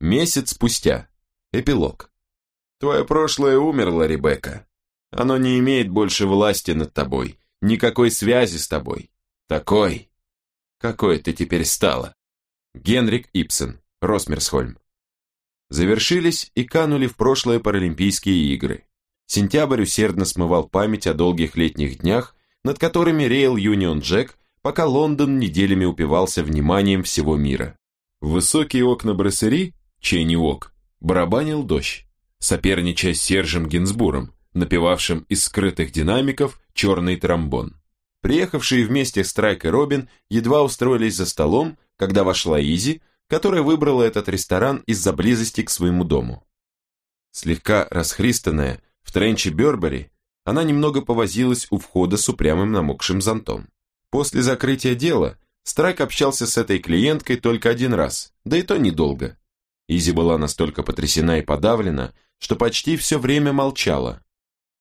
Месяц спустя. Эпилог. Твое прошлое умерло, Ребекка. Оно не имеет больше власти над тобой, никакой связи с тобой. Такой, какой ты теперь стала. Генрик Ипсен, Росмерсхольм. Завершились и канули в прошлое Паралимпийские игры. Сентябрь усердно смывал память о долгих летних днях, над которыми реял Юнион Джек, пока Лондон неделями упивался вниманием всего мира. Высокие окна Брессери, чей не ок, барабанил дождь, соперничая с Сержем Гинсбуром, напевавшим из скрытых динамиков черный тромбон. Приехавшие вместе Страйк и Робин едва устроились за столом, когда вошла Изи, которая выбрала этот ресторан из-за близости к своему дому. Слегка расхристанная, в тренче Бербери, она немного повозилась у входа с упрямым намокшим зонтом. После закрытия дела Страйк общался с этой клиенткой только один раз, да и то недолго. Изи была настолько потрясена и подавлена, что почти все время молчала.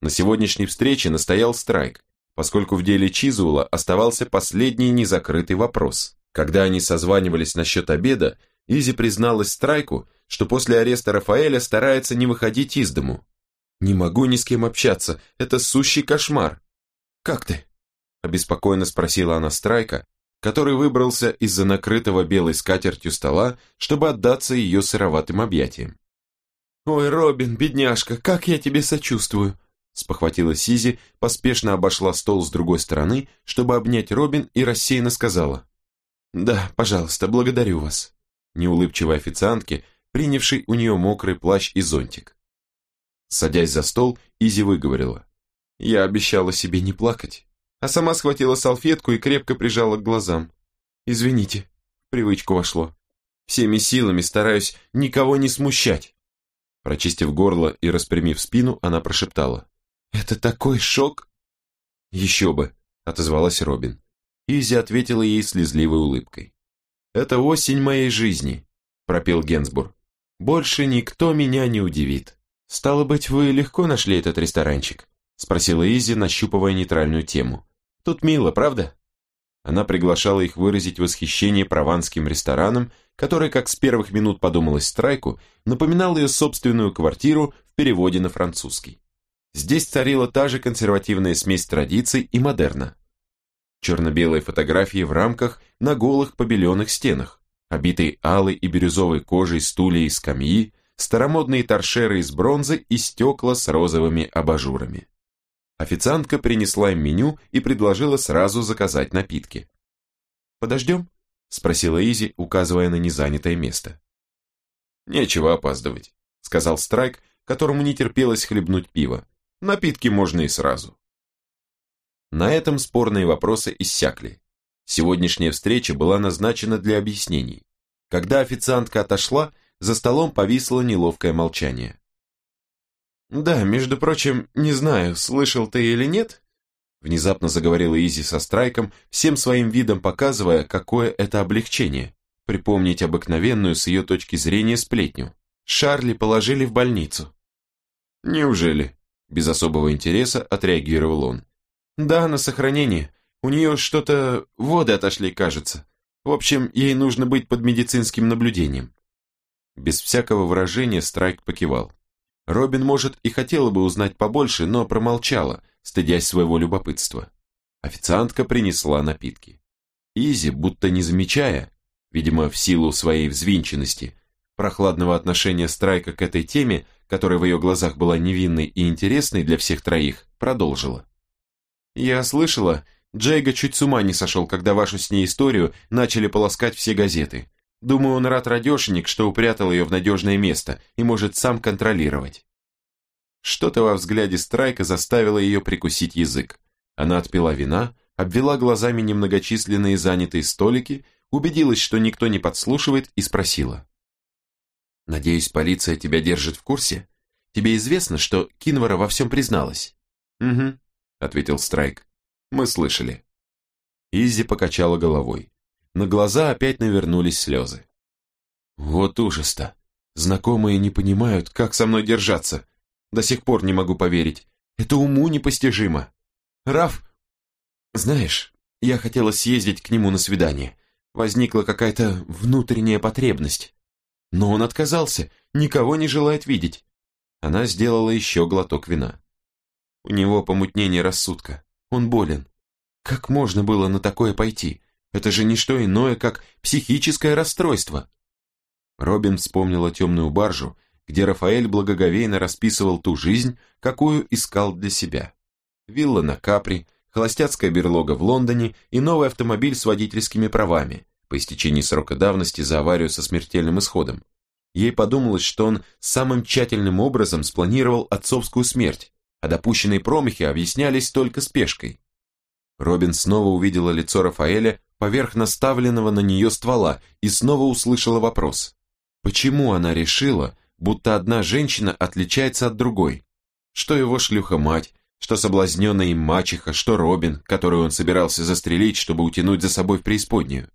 На сегодняшней встрече настоял Страйк, поскольку в деле Чизула оставался последний незакрытый вопрос. Когда они созванивались насчет обеда, Изи призналась Страйку, что после ареста Рафаэля старается не выходить из дому. «Не могу ни с кем общаться, это сущий кошмар». «Как ты?» – обеспокоенно спросила она Страйка, который выбрался из-за накрытого белой скатертью стола, чтобы отдаться ее сыроватым объятиям. «Ой, Робин, бедняжка, как я тебе сочувствую!» спохватила Сизи, поспешно обошла стол с другой стороны, чтобы обнять Робин и рассеянно сказала. «Да, пожалуйста, благодарю вас», неулыбчивой официантке, принявшей у нее мокрый плащ и зонтик. Садясь за стол, Изи выговорила. «Я обещала себе не плакать, а сама схватила салфетку и крепко прижала к глазам. Извините, привычку вошло. Всеми силами стараюсь никого не смущать». Прочистив горло и распрямив спину, она прошептала. «Это такой шок!» «Еще бы!» — отозвалась Робин. Изи ответила ей слезливой улыбкой. «Это осень моей жизни», — пропел Генсбур. «Больше никто меня не удивит». «Стало быть, вы легко нашли этот ресторанчик?» — спросила Изи, нащупывая нейтральную тему. «Тут мило, правда?» Она приглашала их выразить восхищение прованским рестораном, который, как с первых минут подумалось Страйку, напоминал ее собственную квартиру в переводе на французский. Здесь царила та же консервативная смесь традиций и модерна черно-белые фотографии в рамках на голых побеленных стенах, обитые алой и бирюзовой кожей стулья и скамьи, старомодные торшеры из бронзы и стекла с розовыми абажурами. Официантка принесла им меню и предложила сразу заказать напитки. «Подождем?» – спросила Изи, указывая на незанятое место. «Нечего опаздывать», – сказал Страйк, которому не терпелось хлебнуть пиво. «Напитки можно и сразу». На этом спорные вопросы иссякли. Сегодняшняя встреча была назначена для объяснений. Когда официантка отошла, за столом повисло неловкое молчание. «Да, между прочим, не знаю, слышал ты или нет?» Внезапно заговорила Изи со Страйком, всем своим видом показывая, какое это облегчение. Припомнить обыкновенную с ее точки зрения сплетню. Шарли положили в больницу. «Неужели?» Без особого интереса отреагировал он. «Да, на сохранение. У нее что-то... воды отошли, кажется. В общем, ей нужно быть под медицинским наблюдением». Без всякого выражения Страйк покивал. Робин, может, и хотела бы узнать побольше, но промолчала, стыдясь своего любопытства. Официантка принесла напитки. Изи, будто не замечая, видимо, в силу своей взвинченности, прохладного отношения Страйка к этой теме, которая в ее глазах была невинной и интересной для всех троих, продолжила. Я слышала, Джейга чуть с ума не сошел, когда вашу с ней историю начали полоскать все газеты. Думаю, он рад радешенек, что упрятал ее в надежное место и может сам контролировать. Что-то во взгляде Страйка заставило ее прикусить язык. Она отпила вина, обвела глазами немногочисленные занятые столики, убедилась, что никто не подслушивает, и спросила. «Надеюсь, полиция тебя держит в курсе? Тебе известно, что Кинвара во всем призналась?» «Угу. — ответил Страйк. «Мы слышали». Изи покачала головой. На глаза опять навернулись слезы. «Вот ужас-то! Знакомые не понимают, как со мной держаться. До сих пор не могу поверить. Это уму непостижимо. Раф, знаешь, я хотела съездить к нему на свидание. Возникла какая-то внутренняя потребность. Но он отказался, никого не желает видеть. Она сделала еще глоток вина. У него помутнение рассудка. Он болен. Как можно было на такое пойти? Это же не что иное, как психическое расстройство. Робин вспомнила темную баржу, где Рафаэль благоговейно расписывал ту жизнь, какую искал для себя. Вилла на Капри, холостяцкая берлога в Лондоне и новый автомобиль с водительскими правами, по истечении срока давности за аварию со смертельным исходом. Ей подумалось, что он самым тщательным образом спланировал отцовскую смерть, а допущенные промахи объяснялись только спешкой. Робин снова увидела лицо Рафаэля поверх наставленного на нее ствола и снова услышала вопрос. Почему она решила, будто одна женщина отличается от другой? Что его шлюха-мать, что соблазненная им мачеха, что Робин, которую он собирался застрелить, чтобы утянуть за собой в преисподнюю.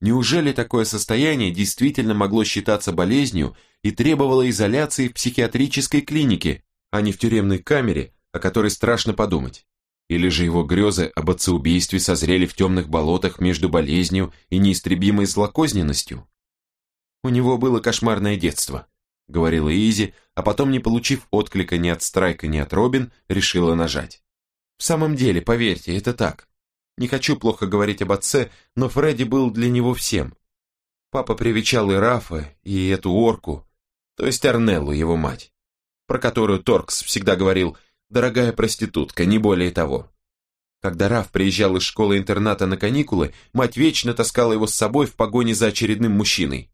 Неужели такое состояние действительно могло считаться болезнью и требовало изоляции в психиатрической клинике, а не в тюремной камере, о которой страшно подумать? Или же его грезы об отцеубийстве созрели в темных болотах между болезнью и неистребимой злокозненностью? У него было кошмарное детство, говорила Изи, а потом, не получив отклика ни от Страйка, ни от Робин, решила нажать. В самом деле, поверьте, это так. Не хочу плохо говорить об отце, но Фредди был для него всем. Папа привечал и Рафа, и эту орку, то есть Арнеллу, его мать, про которую Торкс всегда говорил «дорогая проститутка, не более того». Когда Раф приезжал из школы-интерната на каникулы, мать вечно таскала его с собой в погоне за очередным мужчиной.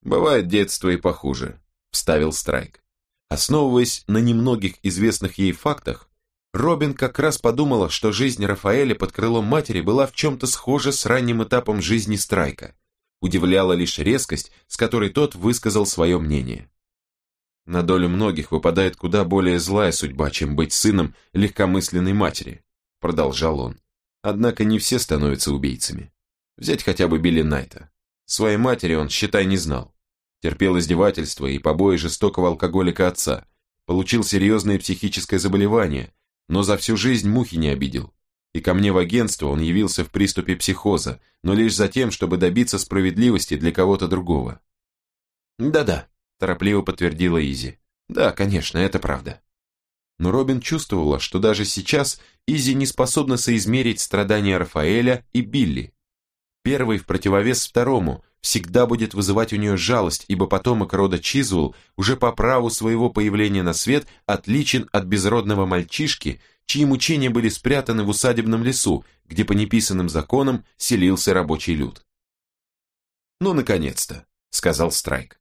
«Бывает детство и похуже», — вставил Страйк. Основываясь на немногих известных ей фактах, Робин как раз подумала, что жизнь Рафаэля под крылом матери была в чем-то схожа с ранним этапом жизни Страйка. Удивляла лишь резкость, с которой тот высказал свое мнение. На долю многих выпадает куда более злая судьба, чем быть сыном легкомысленной матери, продолжал он. Однако не все становятся убийцами. Взять хотя бы Билли Найта. Своей матери он, считай, не знал. Терпел издевательства и побои жестокого алкоголика отца. Получил серьезное психическое заболевание, но за всю жизнь мухи не обидел. И ко мне в агентство он явился в приступе психоза, но лишь за тем, чтобы добиться справедливости для кого-то другого. «Да-да», – торопливо подтвердила Изи. «Да, конечно, это правда». Но Робин чувствовала, что даже сейчас Изи не способна соизмерить страдания Рафаэля и Билли. Первый в противовес второму всегда будет вызывать у нее жалость, ибо потомок рода Чизуэлл уже по праву своего появления на свет отличен от безродного мальчишки, чьи мучения были спрятаны в усадебном лесу, где по неписанным законам селился рабочий люд. «Ну, наконец-то», — сказал Страйк.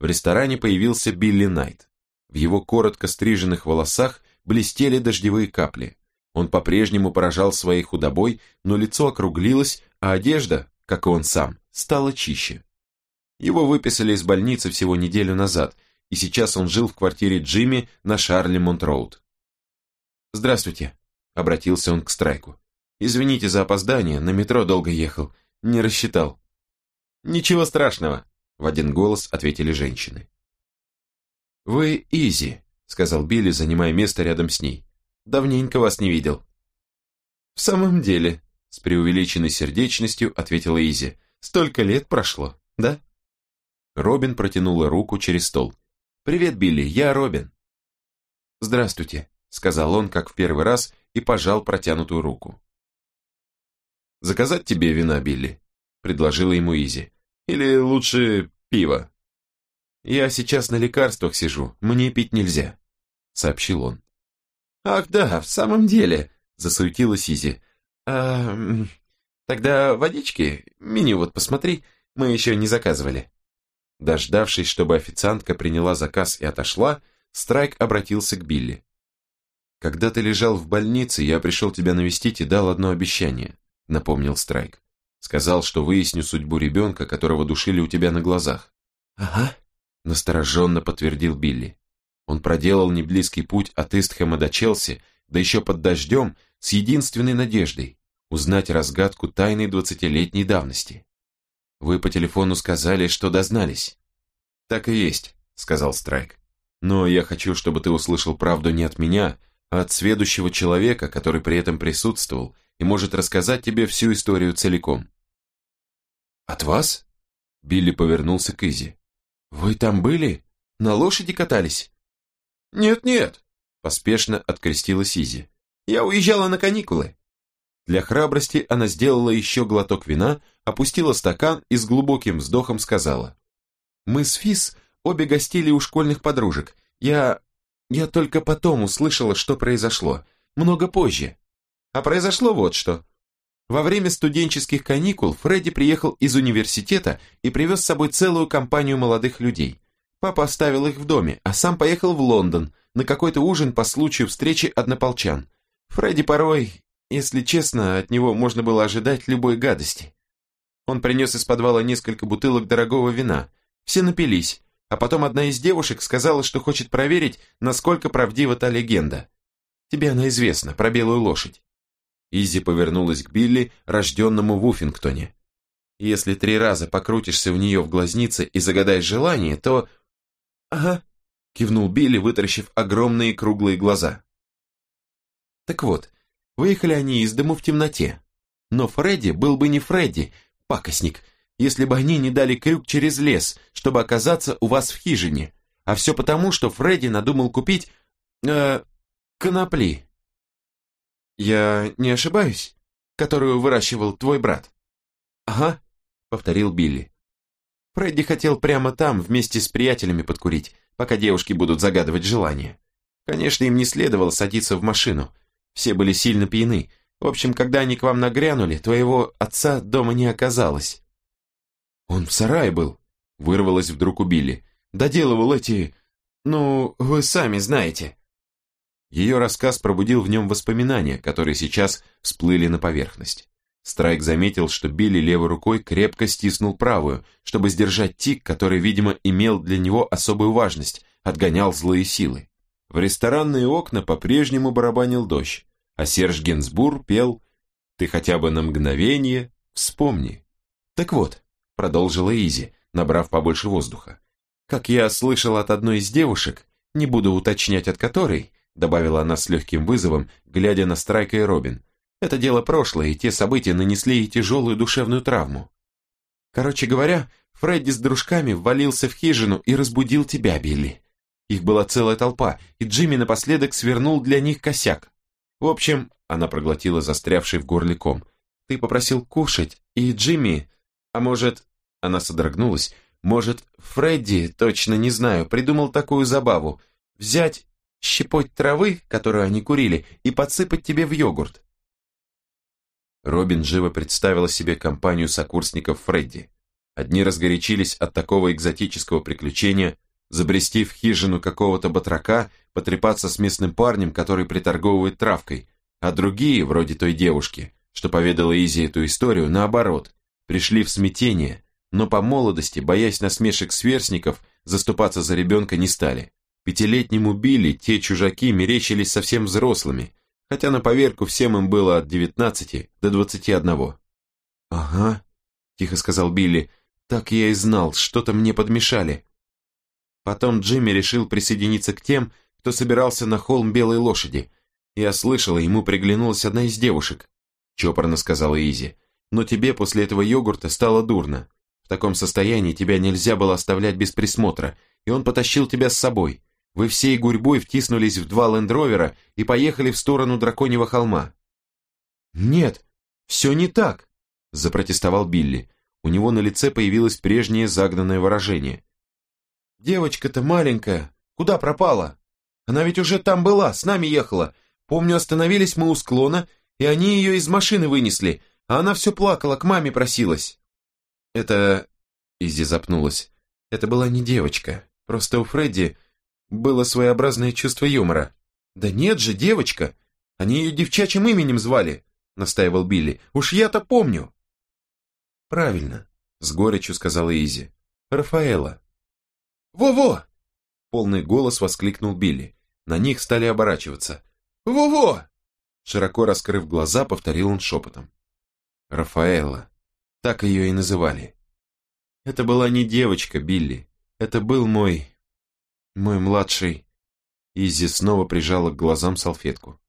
В ресторане появился Билли Найт. В его коротко стриженных волосах блестели дождевые капли. Он по-прежнему поражал своей худобой, но лицо округлилось, а одежда, как и он сам, стало чище. Его выписали из больницы всего неделю назад, и сейчас он жил в квартире Джимми на Шарли Монт-Роуд. «Здравствуйте», — обратился он к Страйку. «Извините за опоздание, на метро долго ехал, не рассчитал». «Ничего страшного», — в один голос ответили женщины. «Вы Изи», — сказал Билли, занимая место рядом с ней. «Давненько вас не видел». «В самом деле», — с преувеличенной сердечностью ответила Изи. Столько лет прошло, да?» Робин протянула руку через стол. «Привет, Билли, я Робин». «Здравствуйте», — сказал он, как в первый раз, и пожал протянутую руку. «Заказать тебе вина, Билли?» — предложила ему Изи. «Или лучше пиво?» «Я сейчас на лекарствах сижу, мне пить нельзя», — сообщил он. «Ах да, в самом деле», — засуетилась Изи. «А, Тогда водички, меню вот посмотри, мы еще не заказывали. Дождавшись, чтобы официантка приняла заказ и отошла, Страйк обратился к Билли. «Когда ты лежал в больнице, я пришел тебя навестить и дал одно обещание», напомнил Страйк. «Сказал, что выясню судьбу ребенка, которого душили у тебя на глазах». «Ага», настороженно подтвердил Билли. Он проделал неблизкий путь от Истхэма до Челси, да еще под дождем, с единственной надеждой узнать разгадку тайны двадцатилетней давности. Вы по телефону сказали, что дознались. Так и есть, сказал Страйк. Но я хочу, чтобы ты услышал правду не от меня, а от сведущего человека, который при этом присутствовал и может рассказать тебе всю историю целиком. От вас? Билли повернулся к Изи. «Вы там были? На лошади катались?» «Нет-нет», — поспешно открестилась Изи. «Я уезжала на каникулы». Для храбрости она сделала еще глоток вина, опустила стакан и с глубоким вздохом сказала. «Мы с Фис обе гостили у школьных подружек. Я... я только потом услышала, что произошло. Много позже. А произошло вот что. Во время студенческих каникул Фредди приехал из университета и привез с собой целую компанию молодых людей. Папа оставил их в доме, а сам поехал в Лондон на какой-то ужин по случаю встречи однополчан. Фредди порой, если честно, от него можно было ожидать любой гадости. Он принес из подвала несколько бутылок дорогого вина. Все напились, а потом одна из девушек сказала, что хочет проверить, насколько правдива та легенда. Тебе она известна, про белую лошадь. Изи повернулась к Билли, рожденному в Уффингтоне. Если три раза покрутишься в нее в глазнице и загадаешь желание, то... Ага, кивнул Билли, вытаращив огромные круглые глаза. Так вот, выехали они из дому в темноте. Но Фредди был бы не Фредди, пакостник, если бы они не дали крюк через лес, чтобы оказаться у вас в хижине. А все потому, что Фредди надумал купить... Э, конопли. Я не ошибаюсь? Которую выращивал твой брат? Ага, повторил Билли. Фредди хотел прямо там вместе с приятелями подкурить, пока девушки будут загадывать желание. Конечно, им не следовало садиться в машину. Все были сильно пьяны. В общем, когда они к вам нагрянули, твоего отца дома не оказалось. Он в сарае был, вырвалось вдруг у Билли. Доделывал эти... Ну, вы сами знаете. Ее рассказ пробудил в нем воспоминания, которые сейчас всплыли на поверхность. Страйк заметил, что Билли левой рукой крепко стиснул правую, чтобы сдержать тик, который, видимо, имел для него особую важность, отгонял злые силы. В ресторанные окна по-прежнему барабанил дождь, а Серж Генсбур пел «Ты хотя бы на мгновение вспомни». «Так вот», — продолжила Изи, набрав побольше воздуха, «как я слышал от одной из девушек, не буду уточнять от которой, добавила она с легким вызовом, глядя на Страйка и Робин. Это дело прошлое, и те события нанесли ей тяжелую душевную травму. Короче говоря, Фредди с дружками ввалился в хижину и разбудил тебя, Билли. Их была целая толпа, и Джимми напоследок свернул для них косяк. В общем, она проглотила застрявший в горле ком. Ты попросил кушать, и Джимми... А может... Она содрогнулась. Может, Фредди, точно не знаю, придумал такую забаву. Взять щепоть травы, которую они курили, и подсыпать тебе в йогурт. Робин живо представила себе компанию сокурсников Фредди. Одни разгорячились от такого экзотического приключения, забрести в хижину какого-то батрака, потрепаться с местным парнем, который приторговывает травкой, а другие, вроде той девушки, что поведала Изи эту историю, наоборот, пришли в смятение, но по молодости, боясь насмешек сверстников, заступаться за ребенка не стали. Пятилетнему Билли те чужаки мерещились совсем взрослыми, хотя на поверку всем им было от 19 до 21. «Ага», – тихо сказал Билли, – «так я и знал, что-то мне подмешали». Потом Джимми решил присоединиться к тем, кто собирался на холм Белой Лошади. Я слышала, ему приглянулась одна из девушек, чопорно сказала Изи. Но тебе после этого йогурта стало дурно. В таком состоянии тебя нельзя было оставлять без присмотра, и он потащил тебя с собой. Вы всей гурьбой втиснулись в два лендровера и поехали в сторону Драконьего холма. «Нет, все не так», – запротестовал Билли. У него на лице появилось прежнее загнанное выражение. «Девочка-то маленькая, куда пропала? Она ведь уже там была, с нами ехала. Помню, остановились мы у склона, и они ее из машины вынесли, а она все плакала, к маме просилась». «Это...» – Изи запнулась. «Это была не девочка, просто у Фредди было своеобразное чувство юмора. «Да нет же, девочка! Они ее девчачьим именем звали!» — настаивал Билли. «Уж я-то помню!» «Правильно», — с горечью сказала Изи. «Рафаэла». «Во-во!» — полный голос воскликнул Билли. На них стали оборачиваться. «Во-во!» Широко раскрыв глаза, повторил он шепотом. «Рафаэла». Так ее и называли. Это была не девочка, Билли. Это был мой мой младший...» Изи снова прижала к глазам салфетку.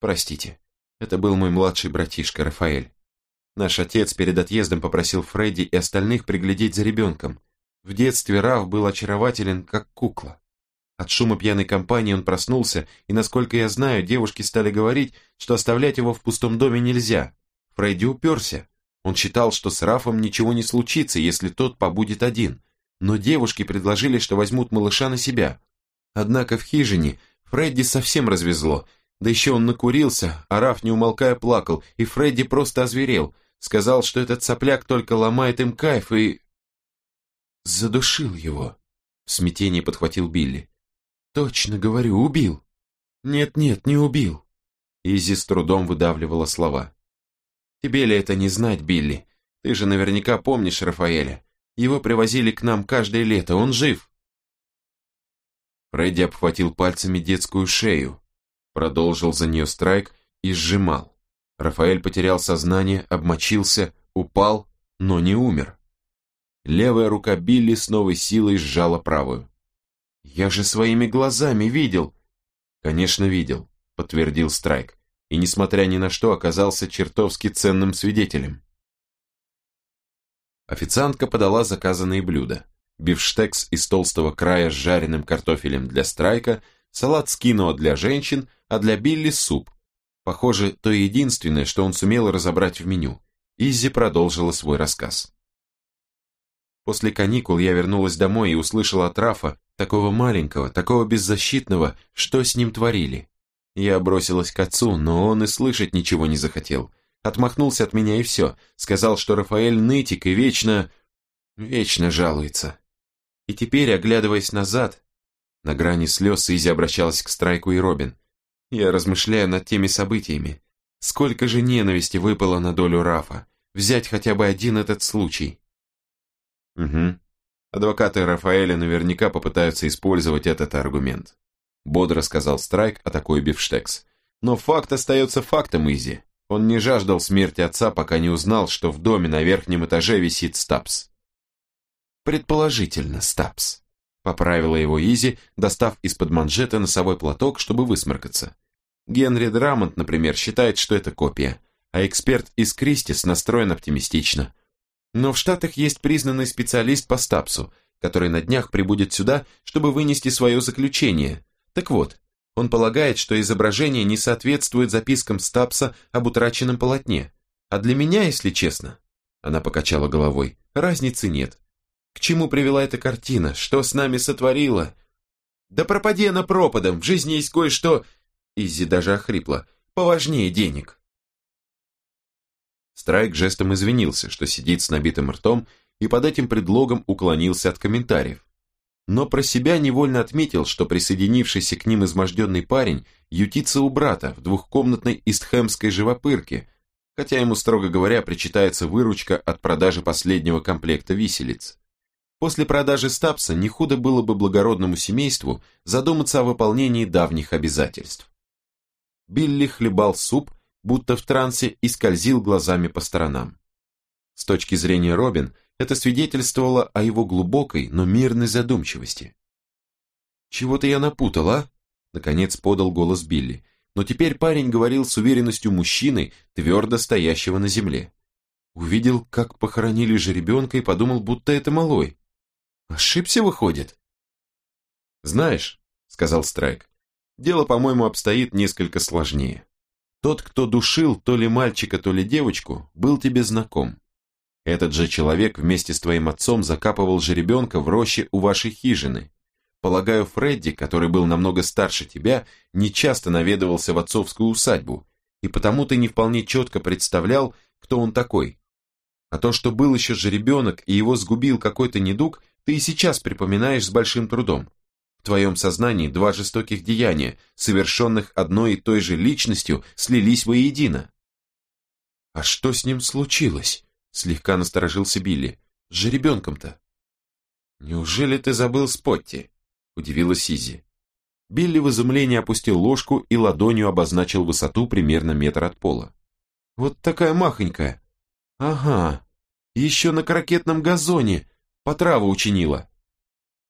«Простите, это был мой младший братишка Рафаэль. Наш отец перед отъездом попросил Фредди и остальных приглядеть за ребенком. В детстве Раф был очарователен, как кукла. От шума пьяной компании он проснулся, и, насколько я знаю, девушки стали говорить, что оставлять его в пустом доме нельзя. Фредди уперся. Он считал, что с Рафом ничего не случится, если тот побудет один. Но девушки предложили, что возьмут малыша на себя. Однако в хижине Фредди совсем развезло, да еще он накурился, а Раф, не умолкая, плакал, и Фредди просто озверел, сказал, что этот сопляк только ломает им кайф и... Задушил его. В смятении подхватил Билли. Точно говорю, убил. Нет-нет, не убил. Изи с трудом выдавливала слова. Тебе ли это не знать, Билли? Ты же наверняка помнишь Рафаэля. Его привозили к нам каждое лето, он жив. Фредди обхватил пальцами детскую шею, продолжил за нее страйк и сжимал. Рафаэль потерял сознание, обмочился, упал, но не умер. Левая рука Билли с новой силой сжала правую. «Я же своими глазами видел!» «Конечно, видел», — подтвердил Страйк, и, несмотря ни на что, оказался чертовски ценным свидетелем. Официантка подала заказанные блюда. Бифштекс из толстого края с жареным картофелем для Страйка, салат с кино для женщин, а для Билли суп. Похоже, то единственное, что он сумел разобрать в меню. Изи продолжила свой рассказ. После каникул я вернулась домой и услышала от Рафа, такого маленького, такого беззащитного, что с ним творили. Я бросилась к отцу, но он и слышать ничего не захотел. Отмахнулся от меня и все, сказал, что Рафаэль нытик и вечно... вечно жалуется. И теперь, оглядываясь назад, на грани слез Иззи обращалась к Страйку и Робин. Я размышляю над теми событиями. Сколько же ненависти выпало на долю Рафа. Взять хотя бы один этот случай. Угу. Адвокаты Рафаэля наверняка попытаются использовать этот аргумент. Бодро сказал Страйк, атакуя Бифштекс. Но факт остается фактом, Иззи. Он не жаждал смерти отца, пока не узнал, что в доме на верхнем этаже висит Стаббс. Предположительно, Стапс. Поправила его Изи, достав из-под манжета носовой платок, чтобы высморкаться. Генри Драмонт, например, считает, что это копия, а эксперт из Кристис настроен оптимистично. Но в Штатах есть признанный специалист по Стапсу, который на днях прибудет сюда, чтобы вынести свое заключение. Так вот, он полагает, что изображение не соответствует запискам Стапса об утраченном полотне. А для меня, если честно, она покачала головой, разницы нет. К чему привела эта картина? Что с нами сотворила? Да пропади она пропадом, в жизни есть кое-что... Изи даже охрипла. Поважнее денег. Страйк жестом извинился, что сидит с набитым ртом, и под этим предлогом уклонился от комментариев. Но про себя невольно отметил, что присоединившийся к ним изможденный парень ютится у брата в двухкомнатной истхэмской живопырке, хотя ему, строго говоря, причитается выручка от продажи последнего комплекта виселиц. После продажи Стапса не худо было бы благородному семейству задуматься о выполнении давних обязательств. Билли хлебал суп, будто в трансе, и скользил глазами по сторонам. С точки зрения Робин, это свидетельствовало о его глубокой, но мирной задумчивости. «Чего-то я напутал, а?» Наконец подал голос Билли, но теперь парень говорил с уверенностью мужчины, твердо стоящего на земле. Увидел, как похоронили жеребенка и подумал, будто это малой. Ошибся, выходит? Знаешь, сказал Страйк, дело, по-моему, обстоит несколько сложнее. Тот, кто душил то ли мальчика, то ли девочку, был тебе знаком. Этот же человек вместе с твоим отцом закапывал жеребенка в роще у вашей хижины. Полагаю, Фредди, который был намного старше тебя, нечасто наведывался в отцовскую усадьбу, и потому ты не вполне четко представлял, кто он такой. А то, что был еще жеребенок и его сгубил какой-то недуг, ты и сейчас припоминаешь с большим трудом. В твоем сознании два жестоких деяния, совершенных одной и той же личностью, слились воедино. «А что с ним случилось?» – слегка насторожился Билли. «С жеребенком-то?» «Неужели ты забыл Спотти?» – удивилась Сизи. Билли в изумлении опустил ложку и ладонью обозначил высоту примерно метр от пола. «Вот такая махонькая!» «Ага, еще на крокетном газоне, по траву учинила».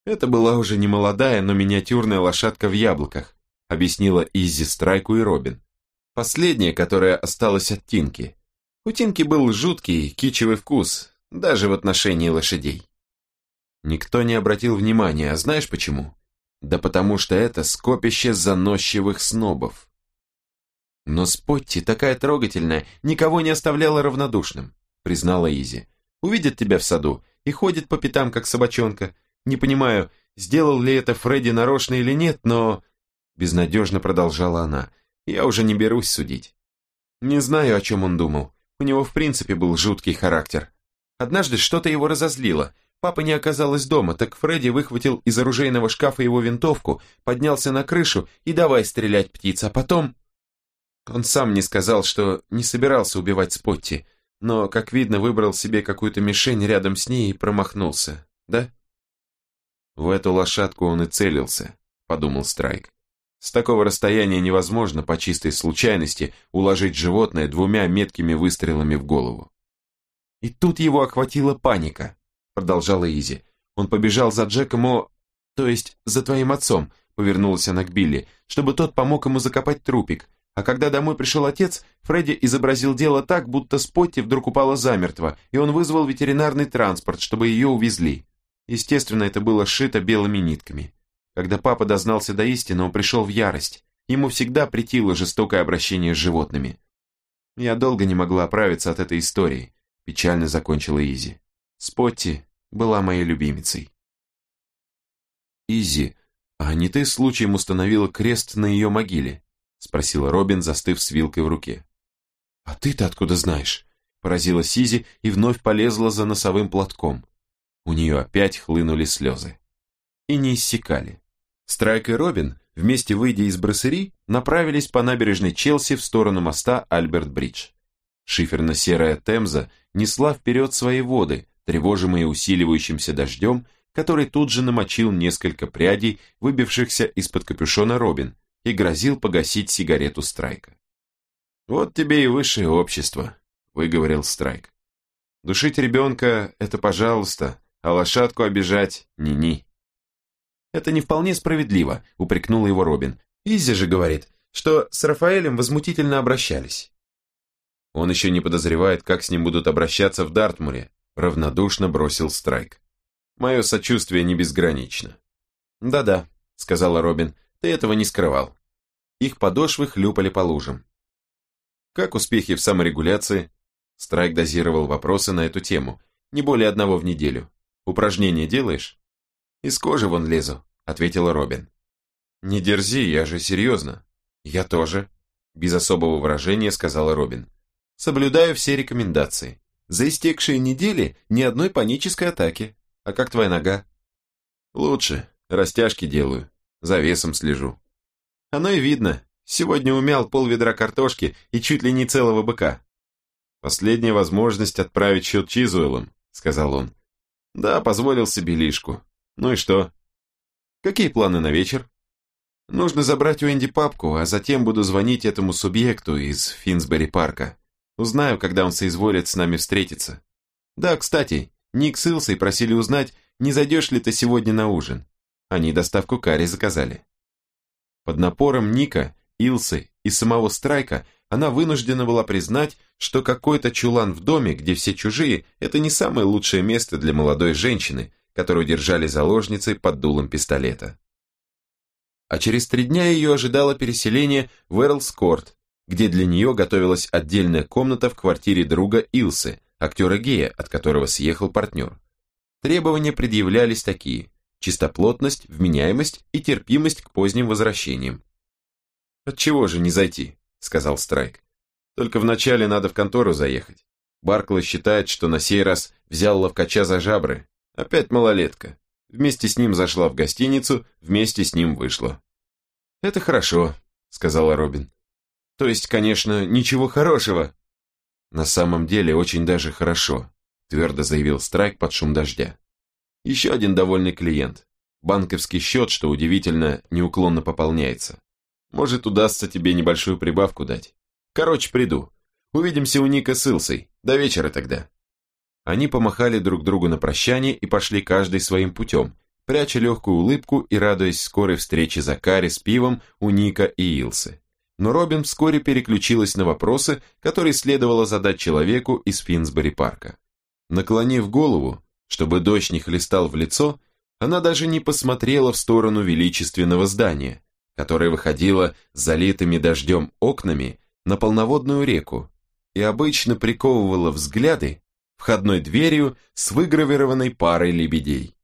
Это была уже не молодая, но миниатюрная лошадка в яблоках, объяснила Изи Страйку и Робин. Последняя, которая осталась от Тинки. У Тинки был жуткий, кичевый вкус, даже в отношении лошадей. Никто не обратил внимания, а знаешь почему? Да потому что это скопище заносчивых снобов. Но Спотти такая трогательная, никого не оставляла равнодушным, признала Изи. Увидит тебя в саду и ходит по пятам, как собачонка. Не понимаю, сделал ли это Фредди нарочно или нет, но... Безнадежно продолжала она. Я уже не берусь судить. Не знаю, о чем он думал. У него в принципе был жуткий характер. Однажды что-то его разозлило. Папа не оказалось дома, так Фредди выхватил из оружейного шкафа его винтовку, поднялся на крышу и давай стрелять птиц, а потом... Он сам не сказал, что не собирался убивать Спотти, но, как видно, выбрал себе какую-то мишень рядом с ней и промахнулся, да? В эту лошадку он и целился, подумал Страйк. С такого расстояния невозможно по чистой случайности уложить животное двумя меткими выстрелами в голову. И тут его охватила паника, продолжала Изи. Он побежал за Джеком, о... то есть за твоим отцом, повернулась она к Билли, чтобы тот помог ему закопать трупик, а когда домой пришел отец, Фредди изобразил дело так, будто Спотти вдруг упала замертво, и он вызвал ветеринарный транспорт, чтобы ее увезли. Естественно, это было сшито белыми нитками. Когда папа дознался до истины, он пришел в ярость. Ему всегда претило жестокое обращение с животными. Я долго не могла оправиться от этой истории, печально закончила Изи. Спотти была моей любимицей. Изи, а не ты случаем установила крест на ее могиле? Спросила Робин, застыв с вилкой в руке. А ты-то откуда знаешь? Поразила Сизи и вновь полезла за носовым платком. У нее опять хлынули слезы. И не иссякали. Страйк и Робин, вместе выйдя из броссери, направились по набережной Челси в сторону моста Альберт-Бридж. Шиферно-серая Темза несла вперед свои воды, тревожимые усиливающимся дождем, который тут же намочил несколько прядей, выбившихся из-под капюшона Робин, и грозил погасить сигарету Страйка. «Вот тебе и высшее общество», — выговорил Страйк. «Душить ребенка — это пожалуйста, а лошадку обижать — ни-ни». «Это не вполне справедливо», — упрекнула его Робин. «Изи же говорит, что с Рафаэлем возмутительно обращались». Он еще не подозревает, как с ним будут обращаться в Дартмуре, равнодушно бросил Страйк. Мое сочувствие не безгранично. Да-да, сказала Робин, ты этого не скрывал. Их подошвы хлюпали по лужам. Как успехи в саморегуляции? Страйк дозировал вопросы на эту тему, не более одного в неделю. Упражнения делаешь? «Из кожи вон лезу», — ответила Робин. «Не дерзи, я же серьезно». «Я тоже», — без особого выражения сказала Робин. «Соблюдаю все рекомендации. За истекшие недели ни одной панической атаки. А как твоя нога?» «Лучше. Растяжки делаю. За весом слежу». «Оно и видно. Сегодня умял пол ведра картошки и чуть ли не целого быка». «Последняя возможность отправить счет Чизуэлом», — сказал он. «Да, позволил себе лишку. Ну и что? Какие планы на вечер? Нужно забрать у Энди папку, а затем буду звонить этому субъекту из Финсбери парка. Узнаю, когда он соизволит с нами встретиться. Да, кстати, Ник с Илсой просили узнать, не зайдешь ли ты сегодня на ужин. Они доставку карри заказали. Под напором Ника, Илсы и самого Страйка она вынуждена была признать, что какой-то чулан в доме, где все чужие, это не самое лучшее место для молодой женщины, которую держали заложницей под дулом пистолета. А через три дня ее ожидало переселение в Эрлскорт, где для нее готовилась отдельная комната в квартире друга Илсы, актера гея, от которого съехал партнер. Требования предъявлялись такие – чистоплотность, вменяемость и терпимость к поздним возвращениям. «Отчего же не зайти?» – сказал Страйк. «Только вначале надо в контору заехать. Барклey считает, что на сей раз взял ловкача за жабры, Опять малолетка. Вместе с ним зашла в гостиницу, вместе с ним вышла. «Это хорошо», — сказала Робин. «То есть, конечно, ничего хорошего». «На самом деле, очень даже хорошо», — твердо заявил Страйк под шум дождя. «Еще один довольный клиент. Банковский счет, что удивительно, неуклонно пополняется. Может, удастся тебе небольшую прибавку дать. Короче, приду. Увидимся у Ника с Илсой. До вечера тогда». Они помахали друг другу на прощание и пошли каждый своим путем, пряча легкую улыбку и радуясь скорой встрече Закари с пивом у Ника и Илсы. но Робин вскоре переключилась на вопросы, которые следовало задать человеку из Финсбери-парка. Наклонив голову, чтобы дождь не хлестал в лицо, она даже не посмотрела в сторону величественного здания, которое выходило залитыми дождем окнами на полноводную реку и обычно приковывало взгляды входной дверью с выгравированной парой лебедей.